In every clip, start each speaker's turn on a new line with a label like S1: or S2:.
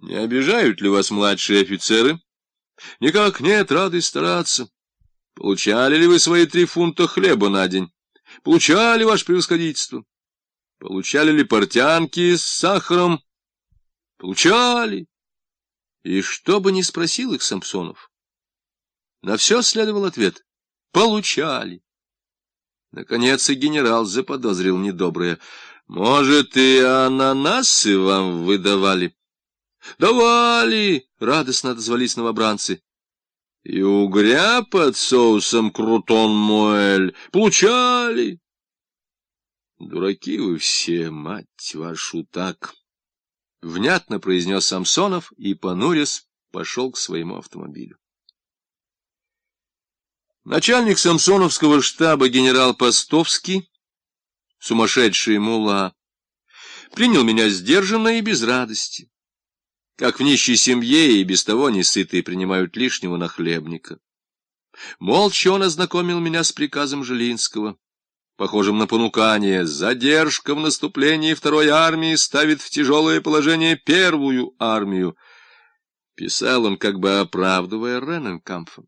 S1: Не обижают ли вас младшие офицеры? Никак нет, рады стараться. Получали ли вы свои три фунта хлеба на день? Получали, ваше превосходительство? Получали ли портянки с сахаром? Получали. И что бы ни спросил их Самсонов, на все следовал ответ. Получали. Наконец и генерал заподозрил недоброе. Может, и ананасы вам выдавали? Давали! — радостно отозвались новобранцы. И угря под соусом крутон муэль получали. Дураки вы все, мать вашу, так! Внятно произнес Самсонов и, понурясь, пошел к своему автомобилю. Начальник Самсоновского штаба генерал Постовский, сумасшедший мула, принял меня сдержанно и без радости. Как в нищей семье и без того несытые принимают лишнего нахлебника. Молча он ознакомил меня с приказом Жилинского, похожим на понукание. Задержка в наступлении второй армии ставит в тяжелое положение первую армию. Писал он, как бы оправдывая Рененкампфа.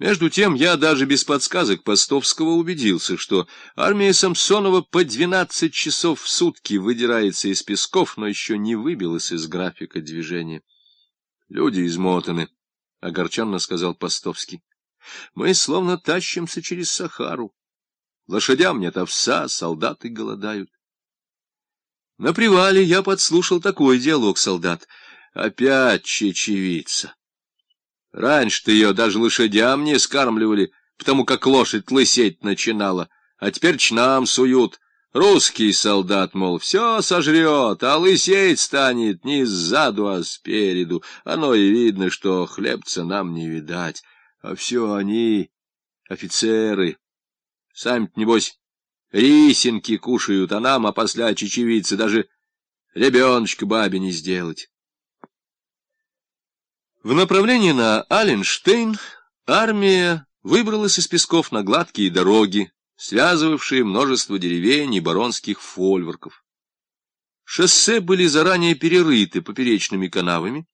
S1: Между тем я даже без подсказок Постовского убедился, что армия Самсонова по двенадцать часов в сутки выдирается из песков, но еще не выбилась из графика движения. Люди измотаны, — огорченно сказал Постовский. Мы словно тащимся через Сахару. Лошадям нет овса, солдаты голодают. На привале я подслушал такой диалог солдат. Опять чечевица. Раньше-то ее даже лошадям не скармливали, потому как лошадь лысеть начинала, а теперь нам суют. Русский солдат, мол, все сожрет, а лысеть станет не сзаду, а спереду. Оно и видно, что хлебца нам не видать. А все они, офицеры, сами небось, рисинки кушают, а нам, а после чечевицы, даже ребеночка бабе не сделать. В направлении на Аленштейн армия выбралась из песков на гладкие дороги, связывавшие множество деревень и баронских фольворков. Шоссе были заранее перерыты поперечными канавами.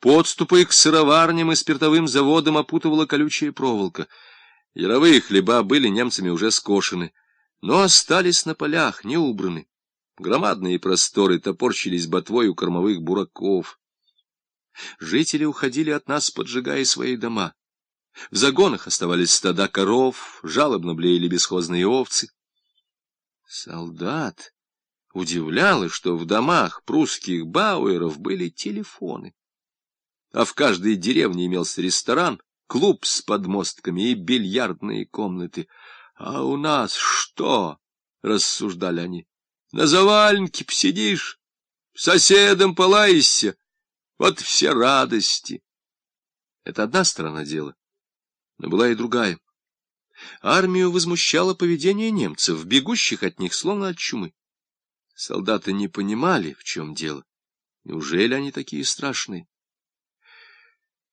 S1: Подступы к сыроварням и спиртовым заводам опутывала колючая проволока. Яровые хлеба были немцами уже скошены, но остались на полях, не убраны. Громадные просторы топорщились ботвой у кормовых бураков. Жители уходили от нас, поджигая свои дома. В загонах оставались стада коров, жалобно блеяли бесхозные овцы. Солдат удивляло, что в домах прусских бауэров были телефоны. А в каждой деревне имелся ресторан, клуб с подмостками и бильярдные комнаты. А у нас что? — рассуждали они. — На заваленке посидишь, соседом полаешься. Вот все радости. Это одна сторона дела, но была и другая. Армию возмущало поведение немцев, бегущих от них словно от чумы. Солдаты не понимали, в чем дело. Неужели они такие страшные?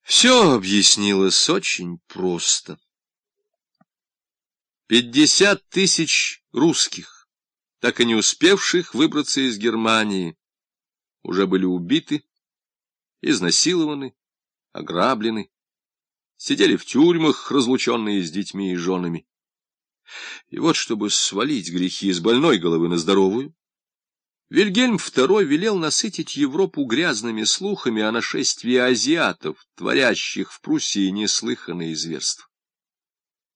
S1: Все объяснилось очень просто. Пятьдесят тысяч русских, так и не успевших выбраться из Германии, уже были убиты изнасилованы, ограблены, сидели в тюрьмах, разлученные с детьми и женами. И вот, чтобы свалить грехи с больной головы на здоровую, Вильгельм II велел насытить Европу грязными слухами о нашествии азиатов, творящих в Пруссии неслыханные зверства.